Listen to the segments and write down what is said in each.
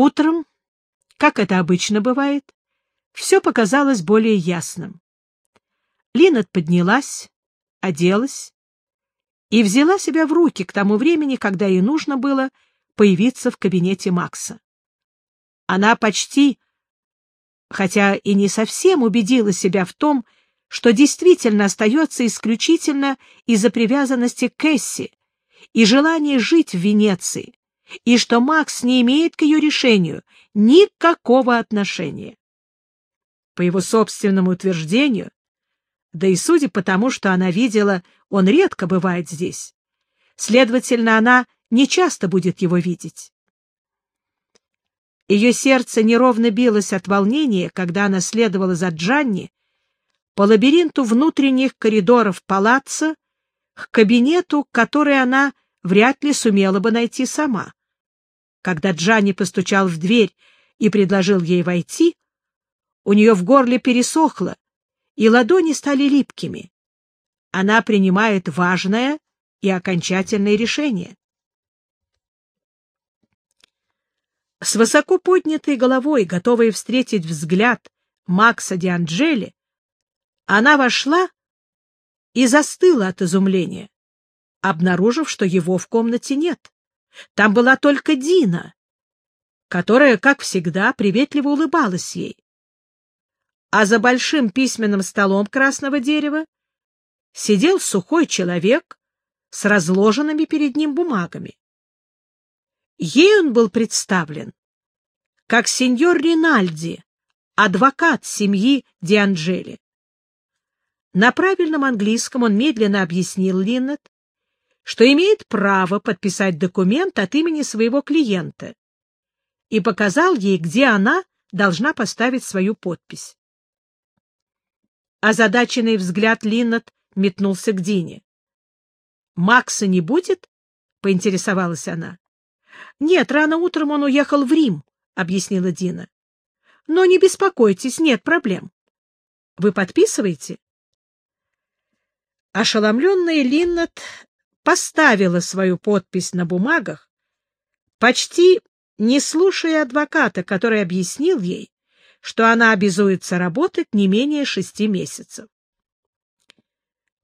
Утром, как это обычно бывает, все показалось более ясным. Линет поднялась, оделась и взяла себя в руки к тому времени, когда ей нужно было появиться в кабинете Макса. Она почти, хотя и не совсем убедила себя в том, что действительно остается исключительно из-за привязанности к Кэсси и желания жить в Венеции, и что Макс не имеет к ее решению никакого отношения. По его собственному утверждению, да и судя по тому, что она видела, он редко бывает здесь, следовательно, она не часто будет его видеть. Ее сердце неровно билось от волнения, когда она следовала за Джанни по лабиринту внутренних коридоров палаца к кабинету, который она вряд ли сумела бы найти сама. Когда Джанни постучал в дверь и предложил ей войти, у нее в горле пересохло, и ладони стали липкими. Она принимает важное и окончательное решение. С высоко поднятой головой, готовая встретить взгляд Макса Дианджели, она вошла и застыла от изумления, обнаружив, что его в комнате нет. Там была только Дина, которая, как всегда, приветливо улыбалась ей. А за большим письменным столом красного дерева сидел сухой человек с разложенными перед ним бумагами. Ей он был представлен как сеньор Ринальди, адвокат семьи Дианджели. На правильном английском он медленно объяснил Линнет, что имеет право подписать документ от имени своего клиента и показал ей, где она должна поставить свою подпись. Озадаченный взгляд Линнет метнулся к Дине. «Макса не будет?» — поинтересовалась она. «Нет, рано утром он уехал в Рим», — объяснила Дина. «Но не беспокойтесь, нет проблем. Вы подписываете?» Ошеломленная Линнет поставила свою подпись на бумагах, почти не слушая адвоката, который объяснил ей, что она обязуется работать не менее шести месяцев.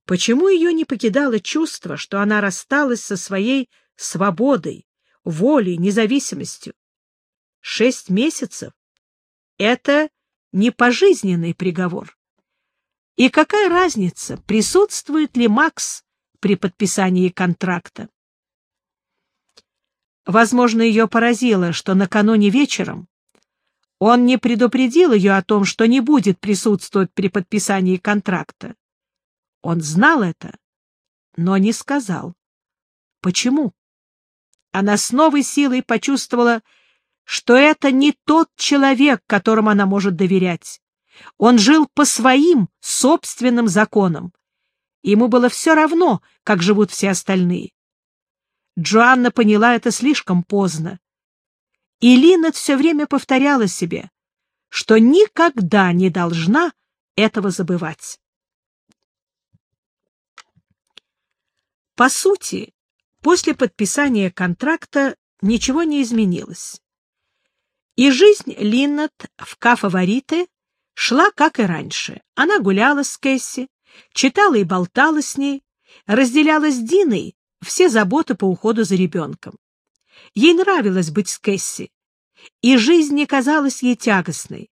Почему ее не покидало чувство, что она рассталась со своей свободой, волей, независимостью? Шесть месяцев — это не пожизненный приговор. И какая разница, присутствует ли Макс при подписании контракта? Возможно, ее поразило, что накануне вечером он не предупредил ее о том, что не будет присутствовать при подписании контракта. Он знал это, но не сказал. Почему? Она с новой силой почувствовала, что это не тот человек, которому она может доверять. Он жил по своим собственным законам. Ему было все равно, как живут все остальные. Джоанна поняла это слишком поздно. И Линнет все время повторяла себе, что никогда не должна этого забывать. По сути, после подписания контракта ничего не изменилось. И жизнь Линнет в Ка-фаворите шла, как и раньше. Она гуляла с Кэсси, читала и болтала с ней, разделяла с Диной все заботы по уходу за ребенком. Ей нравилось быть с Кэсси, и жизнь не казалась ей тягостной.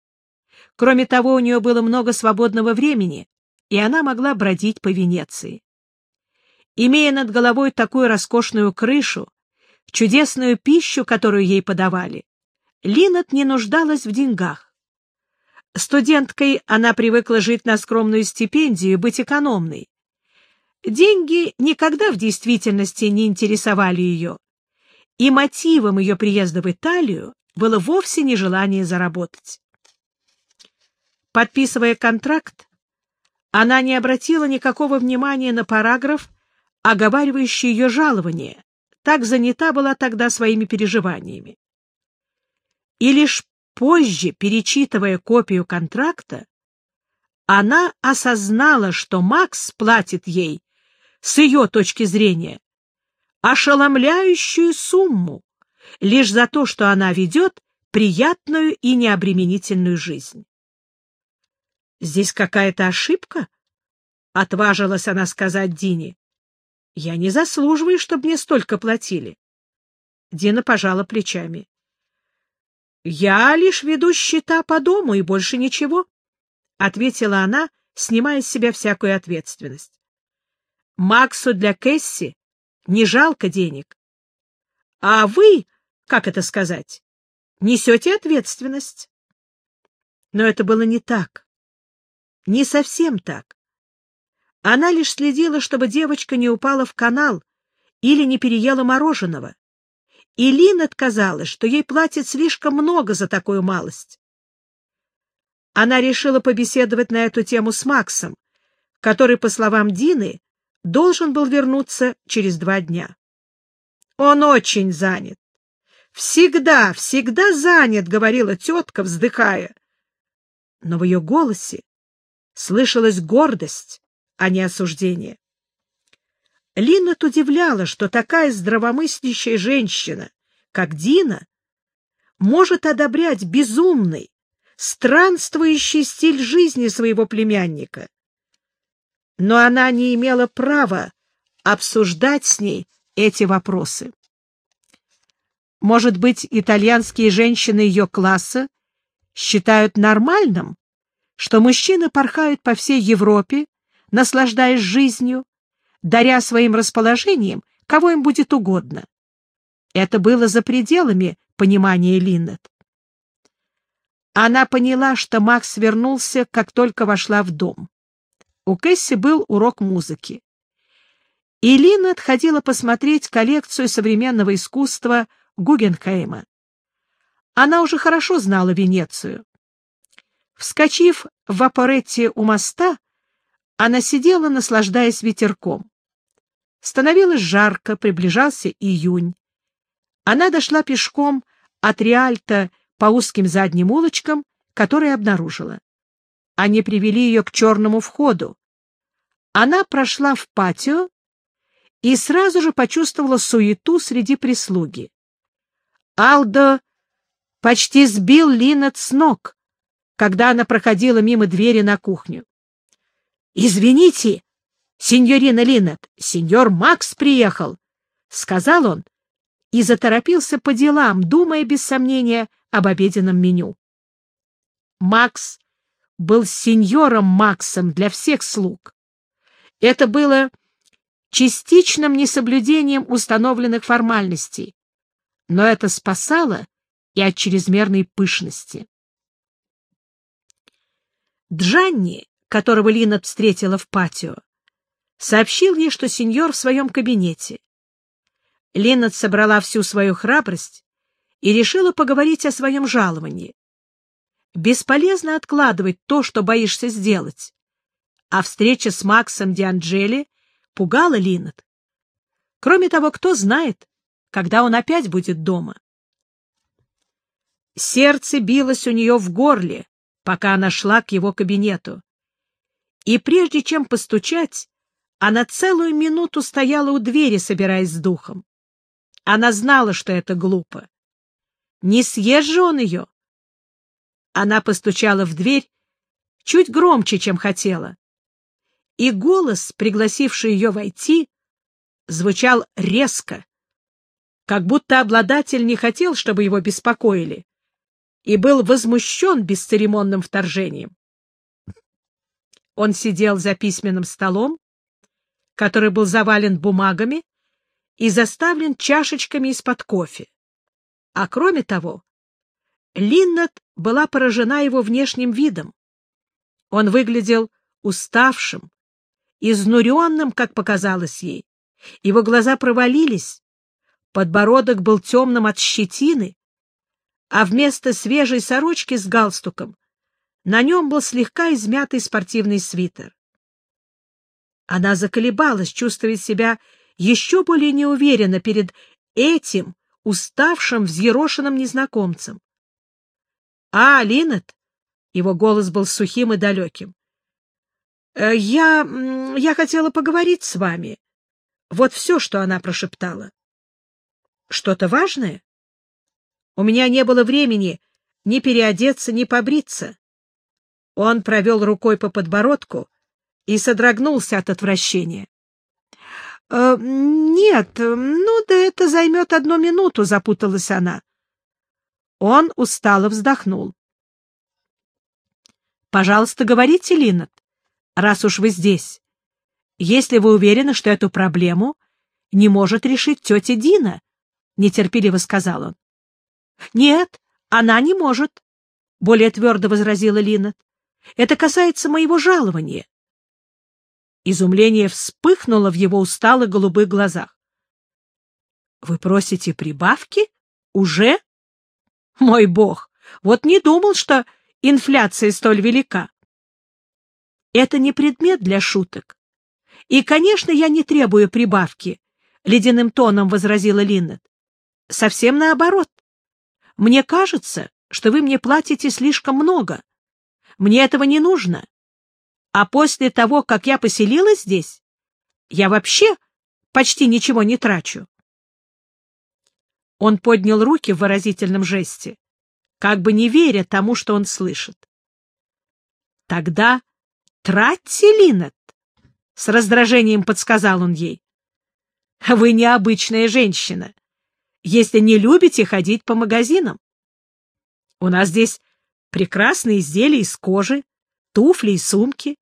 Кроме того, у нее было много свободного времени, и она могла бродить по Венеции. Имея над головой такую роскошную крышу, чудесную пищу, которую ей подавали, Линнет не нуждалась в деньгах. Студенткой она привыкла жить на скромную стипендию быть экономной. Деньги никогда в действительности не интересовали ее, и мотивом ее приезда в Италию было вовсе не желание заработать. Подписывая контракт, она не обратила никакого внимания на параграф, оговаривающий ее жалование, так занята была тогда своими переживаниями. И лишь Позже, перечитывая копию контракта, она осознала, что Макс платит ей, с ее точки зрения, ошеломляющую сумму лишь за то, что она ведет приятную и необременительную жизнь. «Здесь какая-то ошибка?» — отважилась она сказать Дине. «Я не заслуживаю, чтобы мне столько платили». Дина пожала плечами. «Я лишь веду счета по дому и больше ничего», — ответила она, снимая с себя всякую ответственность. «Максу для Кэсси не жалко денег. А вы, как это сказать, несете ответственность». Но это было не так. Не совсем так. Она лишь следила, чтобы девочка не упала в канал или не переела мороженого. И Лин отказалась, что ей платят слишком много за такую малость. Она решила побеседовать на эту тему с Максом, который, по словам Дины, должен был вернуться через два дня. Он очень занят. Всегда, всегда занят, — говорила тетка, вздыхая. Но в ее голосе слышалась гордость, а не осуждение. Линнет удивляла, что такая здравомыслящая женщина, как Дина, может одобрять безумный, странствующий стиль жизни своего племянника. Но она не имела права обсуждать с ней эти вопросы. Может быть, итальянские женщины ее класса считают нормальным, что мужчины порхают по всей Европе, наслаждаясь жизнью, даря своим расположением, кого им будет угодно. Это было за пределами понимания Линнет. Она поняла, что Макс вернулся, как только вошла в дом. У Кэсси был урок музыки. И Линнет ходила посмотреть коллекцию современного искусства Гугенхейма. Она уже хорошо знала Венецию. Вскочив в вапоретте у моста, она сидела, наслаждаясь ветерком. Становилось жарко, приближался июнь. Она дошла пешком от Риальта по узким задним улочкам, которые обнаружила. Они привели ее к черному входу. Она прошла в патио и сразу же почувствовала суету среди прислуги. Алдо почти сбил Линнет с ног, когда она проходила мимо двери на кухню. — Извините, сеньорина Линнет, сеньор Макс приехал, — сказал он и заторопился по делам, думая без сомнения об обеденном меню. Макс был сеньором Максом для всех слуг. Это было частичным несоблюдением установленных формальностей, но это спасало и от чрезмерной пышности. Джанни, которого Линнет встретила в патио, сообщил ей, что сеньор в своем кабинете. Линнет собрала всю свою храбрость и решила поговорить о своем жаловании. Бесполезно откладывать то, что боишься сделать. А встреча с Максом Дианджели пугала Линнет. Кроме того, кто знает, когда он опять будет дома. Сердце билось у нее в горле, пока она шла к его кабинету. И прежде чем постучать, она целую минуту стояла у двери, собираясь с духом. Она знала, что это глупо. Не съест же он ее. Она постучала в дверь чуть громче, чем хотела. И голос, пригласивший ее войти, звучал резко, как будто обладатель не хотел, чтобы его беспокоили и был возмущен бесцеремонным вторжением. Он сидел за письменным столом, который был завален бумагами и заставлен чашечками из-под кофе. А кроме того, Линнет была поражена его внешним видом. Он выглядел уставшим, изнуренным, как показалось ей. Его глаза провалились, подбородок был темным от щетины, а вместо свежей сорочки с галстуком на нем был слегка измятый спортивный свитер. Она заколебалась, чувствуя себя еще более неуверенно перед этим уставшим, взъерошенным незнакомцем. — А, Линет? — его голос был сухим и далеким. «Э, — Я... я хотела поговорить с вами. Вот все, что она прошептала. — Что-то важное? У меня не было времени ни переодеться, ни побриться. Он провел рукой по подбородку и содрогнулся от отвращения. «Э, «Нет, ну да это займет одну минуту», — запуталась она. Он устало вздохнул. «Пожалуйста, говорите, Линнет, раз уж вы здесь, если вы уверены, что эту проблему не может решить тетя Дина», — нетерпеливо сказал он. «Нет, она не может», — более твердо возразила Линнет. «Это касается моего жалования. Изумление вспыхнуло в его усталых голубых глазах. — Вы просите прибавки? Уже? Мой бог, вот не думал, что инфляция столь велика. Это не предмет для шуток. И, конечно, я не требую прибавки, — ледяным тоном возразила Линнет. Совсем наоборот. Мне кажется, что вы мне платите слишком много. Мне этого не нужно. А после того, как я поселилась здесь, я вообще почти ничего не трачу. Он поднял руки в выразительном жесте, как бы не веря тому, что он слышит. Тогда тратьте, Линнет, — с раздражением подсказал он ей. Вы необычная женщина, если не любите ходить по магазинам. У нас здесь прекрасные изделия из кожи, туфли и сумки.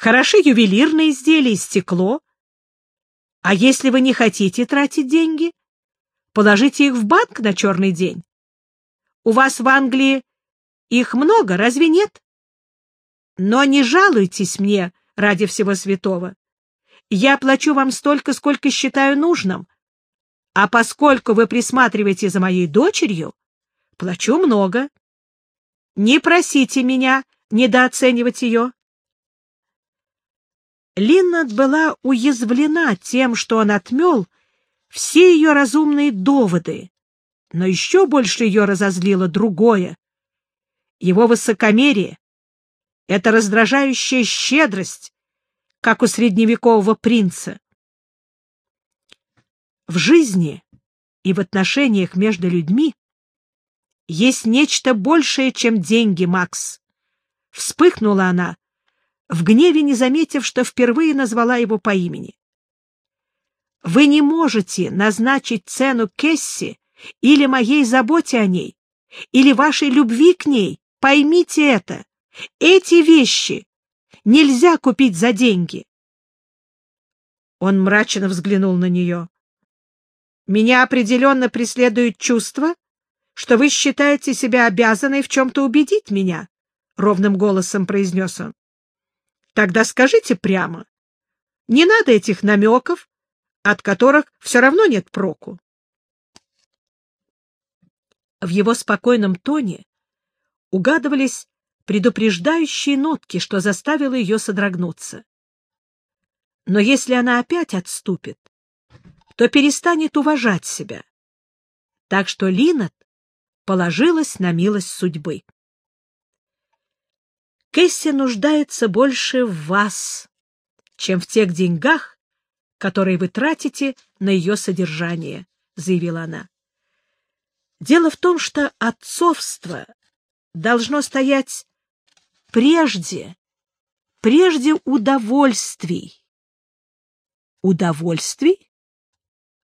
Хороши ювелирные изделия, стекло. А если вы не хотите тратить деньги, положите их в банк на черный день. У вас в Англии их много, разве нет? Но не жалуйтесь мне ради всего святого. Я плачу вам столько, сколько считаю нужным. А поскольку вы присматриваете за моей дочерью, плачу много. Не просите меня недооценивать ее. Линнет была уязвлена тем, что он отмел все ее разумные доводы, но еще больше ее разозлило другое. Его высокомерие, эта раздражающая щедрость, как у средневекового принца. В жизни и в отношениях между людьми есть нечто большее, чем деньги, Макс. Вспыхнула она, в гневе не заметив, что впервые назвала его по имени. Вы не можете назначить цену Кесси или моей заботе о ней, или вашей любви к ней. Поймите это. Эти вещи нельзя купить за деньги. Он мрачно взглянул на нее. Меня определенно преследует чувство, что вы считаете себя обязанной в чем-то убедить меня, — ровным голосом произнес он. Тогда скажите прямо. Не надо этих намеков, от которых все равно нет проку. В его спокойном тоне угадывались предупреждающие нотки, что заставило ее содрогнуться. Но если она опять отступит, то перестанет уважать себя. Так что Линнет положилась на милость судьбы. Кэсси нуждается больше в вас, чем в тех деньгах, которые вы тратите на ее содержание, — заявила она. Дело в том, что отцовство должно стоять прежде, прежде удовольствий. Удовольствий?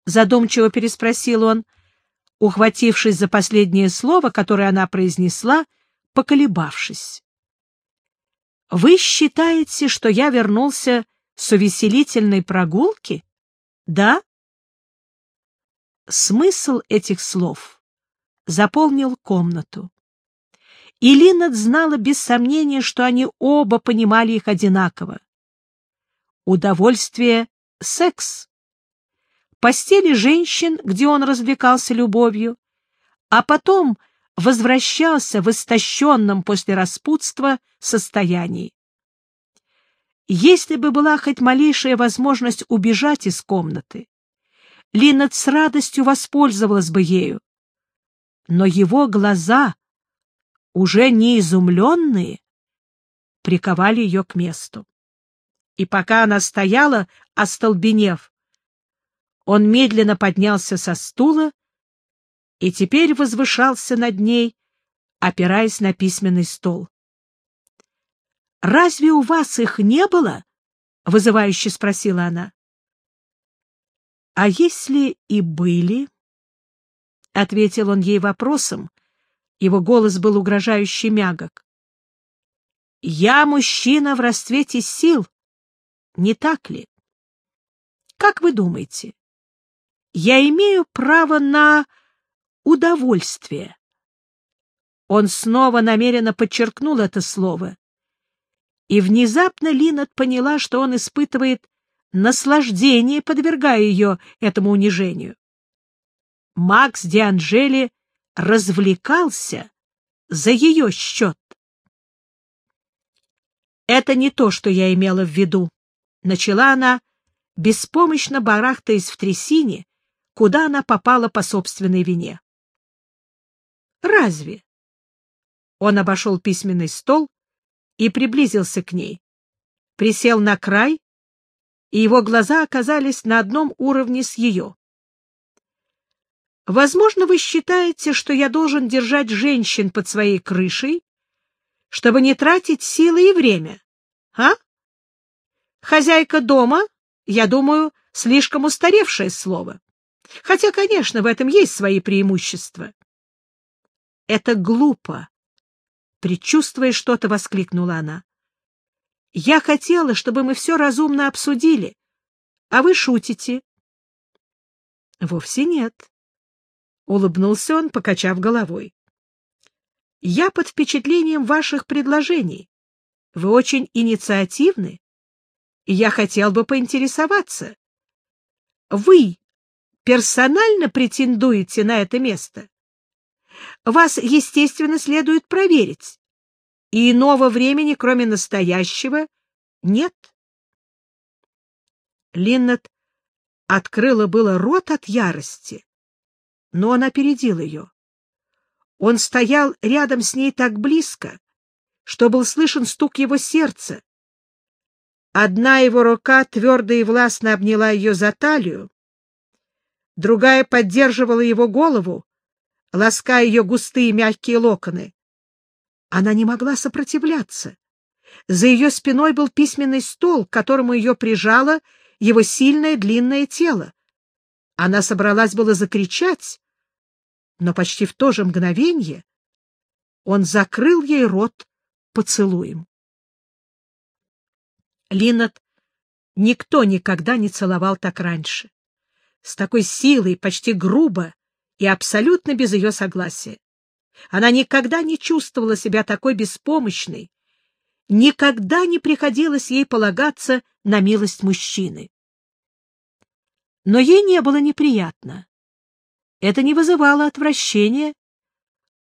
Задумчиво переспросил он, ухватившись за последнее слово, которое она произнесла, поколебавшись. Вы считаете, что я вернулся с увеселительной прогулки? Да? Смысл этих слов заполнил комнату. И Линнет знала без сомнения, что они оба понимали их одинаково. Удовольствие — секс. Постели женщин, где он развлекался любовью, а потом — возвращался в истощенном после распутства состоянии. Если бы была хоть малейшая возможность убежать из комнаты, Линнет с радостью воспользовалась бы ею. Но его глаза, уже не изумленные, приковали ее к месту. И пока она стояла, остолбенев, он медленно поднялся со стула и теперь возвышался над ней, опираясь на письменный стол. «Разве у вас их не было?» — вызывающе спросила она. «А если и были?» — ответил он ей вопросом. Его голос был угрожающе мягок. «Я мужчина в расцвете сил, не так ли? Как вы думаете, я имею право на удовольствие?» Он снова намеренно подчеркнул это слово. И внезапно Линнет поняла, что он испытывает наслаждение, подвергая ее этому унижению. Макс Дианжели развлекался за ее счет. «Это не то, что я имела в виду», — начала она, беспомощно барахтаясь в трясине, куда она попала по собственной вине. «Разве?» Он обошел письменный стол и приблизился к ней. Присел на край, и его глаза оказались на одном уровне с ее. Возможно, вы считаете, что я должен держать женщин под своей крышей, чтобы не тратить силы и время, а? Хозяйка дома, я думаю, слишком устаревшее слово. Хотя, конечно, в этом есть свои преимущества. Это глупо, Предчувствуя что-то, воскликнула она. «Я хотела, чтобы мы все разумно обсудили, а вы шутите». «Вовсе нет», — улыбнулся он, покачав головой. «Я под впечатлением ваших предложений. Вы очень инициативны, и я хотел бы поинтересоваться. Вы персонально претендуете на это место?» Вас, естественно, следует проверить. И иного времени, кроме настоящего, нет. Линнет открыла было рот от ярости, но он опередил ее. Он стоял рядом с ней так близко, что был слышен стук его сердца. Одна его рука твердо и властно обняла ее за талию, другая поддерживала его голову, лаская ее густые мягкие локоны. Она не могла сопротивляться. За ее спиной был письменный стол, к которому ее прижало его сильное длинное тело. Она собралась было закричать, но почти в то же мгновение он закрыл ей рот поцелуем. Линнет никто никогда не целовал так раньше. С такой силой, почти грубо, и абсолютно без ее согласия. Она никогда не чувствовала себя такой беспомощной, никогда не приходилось ей полагаться на милость мужчины. Но ей не было неприятно. Это не вызывало отвращения.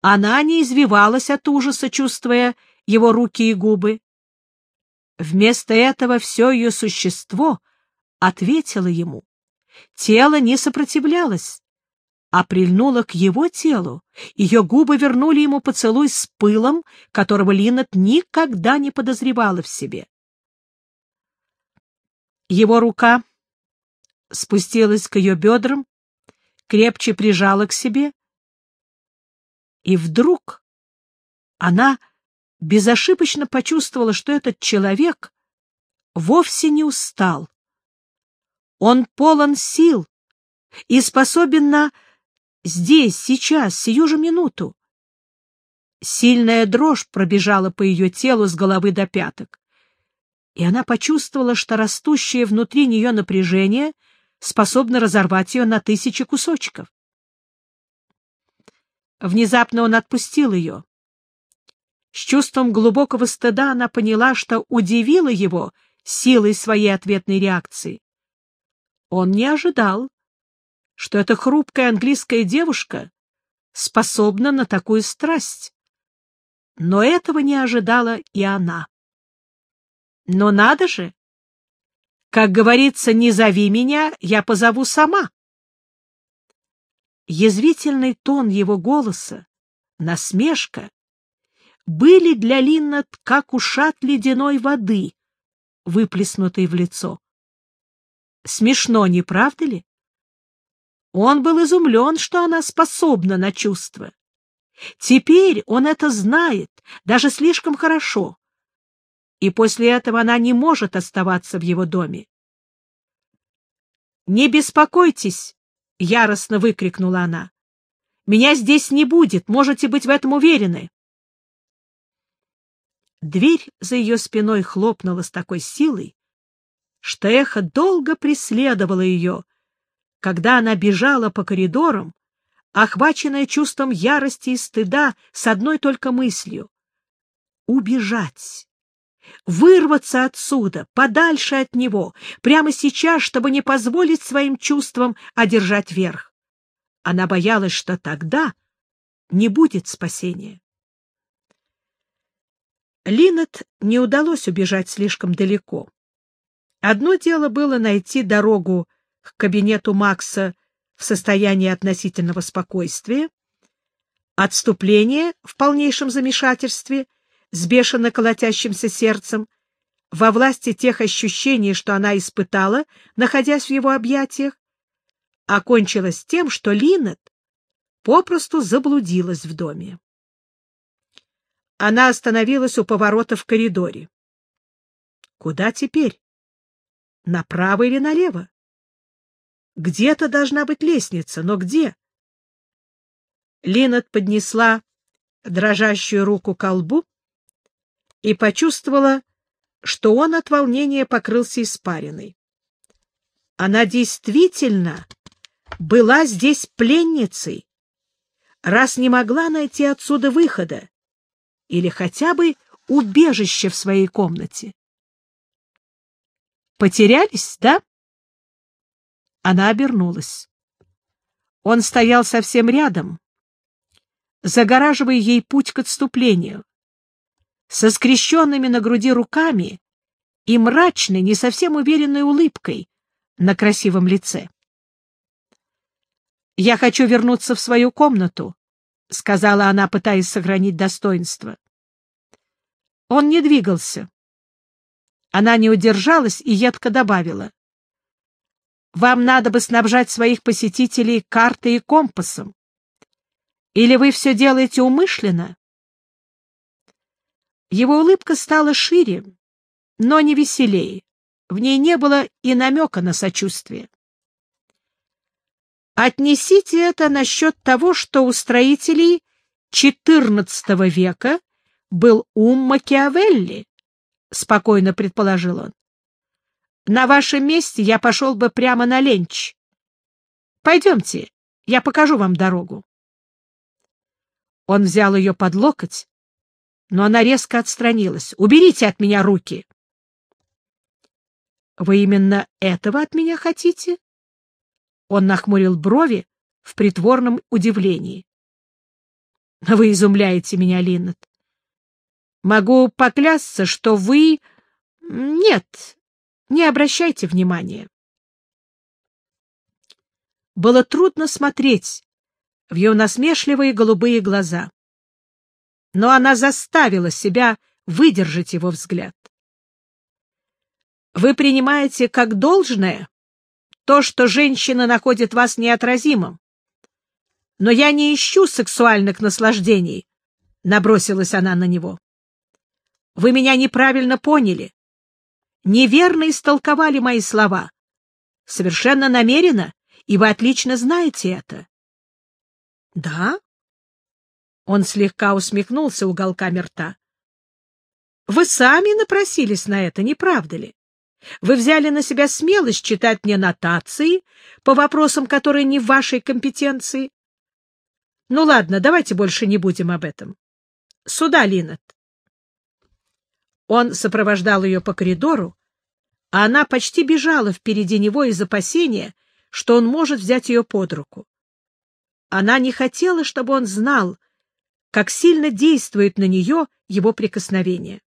Она не извивалась от ужаса, чувствуя его руки и губы. Вместо этого все ее существо ответило ему. Тело не сопротивлялось, а прильнула к его телу. Ее губы вернули ему поцелуй с пылом, которого Линнет никогда не подозревала в себе. Его рука спустилась к ее бедрам, крепче прижала к себе, и вдруг она безошибочно почувствовала, что этот человек вовсе не устал. Он полон сил и способен на Здесь, сейчас, сию же минуту. Сильная дрожь пробежала по ее телу с головы до пяток, и она почувствовала, что растущее внутри нее напряжение способно разорвать ее на тысячи кусочков. Внезапно он отпустил ее. С чувством глубокого стыда она поняла, что удивила его силой своей ответной реакции. Он не ожидал, что эта хрупкая английская девушка способна на такую страсть. Но этого не ожидала и она. Но надо же! Как говорится, не зови меня, я позову сама. Язвительный тон его голоса, насмешка, были для Линнет как ушат ледяной воды, выплеснутой в лицо. Смешно, не правда ли? Он был изумлен, что она способна на чувства. Теперь он это знает, даже слишком хорошо. И после этого она не может оставаться в его доме. «Не беспокойтесь!» — яростно выкрикнула она. «Меня здесь не будет, можете быть в этом уверены!» Дверь за ее спиной хлопнула с такой силой, что эхо долго преследовало ее, когда она бежала по коридорам, охваченная чувством ярости и стыда с одной только мыслью — убежать, вырваться отсюда, подальше от него, прямо сейчас, чтобы не позволить своим чувствам одержать верх. Она боялась, что тогда не будет спасения. Линет не удалось убежать слишком далеко. Одно дело было найти дорогу к кабинету Макса в состоянии относительного спокойствия, отступление в полнейшем замешательстве, с бешено колотящимся сердцем, во власти тех ощущений, что она испытала, находясь в его объятиях, окончилось тем, что Линет попросту заблудилась в доме. Она остановилась у поворота в коридоре. Куда теперь? Направо или налево? Где-то должна быть лестница, но где? Линет поднесла дрожащую руку к лбу и почувствовала, что он от волнения покрылся испариной. Она действительно была здесь пленницей, раз не могла найти отсюда выхода или хотя бы убежище в своей комнате. Потерялись, да? Она обернулась. Он стоял совсем рядом, загораживая ей путь к отступлению, со скрещенными на груди руками и мрачной, не совсем уверенной улыбкой на красивом лице. «Я хочу вернуться в свою комнату», — сказала она, пытаясь сохранить достоинство. Он не двигался. Она не удержалась и едко добавила. Вам надо бы снабжать своих посетителей картой и компасом. Или вы все делаете умышленно? Его улыбка стала шире, но не веселее. В ней не было и намека на сочувствие. Отнесите это насчет того, что у строителей XIV века был ум Макиавелли, — спокойно предположил он. На вашем месте я пошел бы прямо на ленч. Пойдемте, я покажу вам дорогу. Он взял ее под локоть, но она резко отстранилась. «Уберите от меня руки!» «Вы именно этого от меня хотите?» Он нахмурил брови в притворном удивлении. «Вы изумляете меня, Линнет. Могу поклясться, что вы... Нет, не обращайте внимания. Было трудно смотреть в ее насмешливые голубые глаза. Но она заставила себя выдержать его взгляд. Вы принимаете как должное то, что женщина находит вас неотразимым. Но я не ищу сексуальных наслаждений, — набросилась она на него. Вы меня неправильно поняли неверно истолковали мои слова. Совершенно намеренно, и вы отлично знаете это. — Да? Он слегка усмехнулся уголками рта. — Вы сами напросились на это, не правда ли? Вы взяли на себя смелость читать мне нотации по вопросам, которые не в вашей компетенции. Ну ладно, давайте больше не будем об этом. Сюда, Линнет. Он сопровождал ее по коридору, а она почти бежала впереди него из опасения, что он может взять ее под руку. Она не хотела, чтобы он знал, как сильно действует на нее его прикосновение.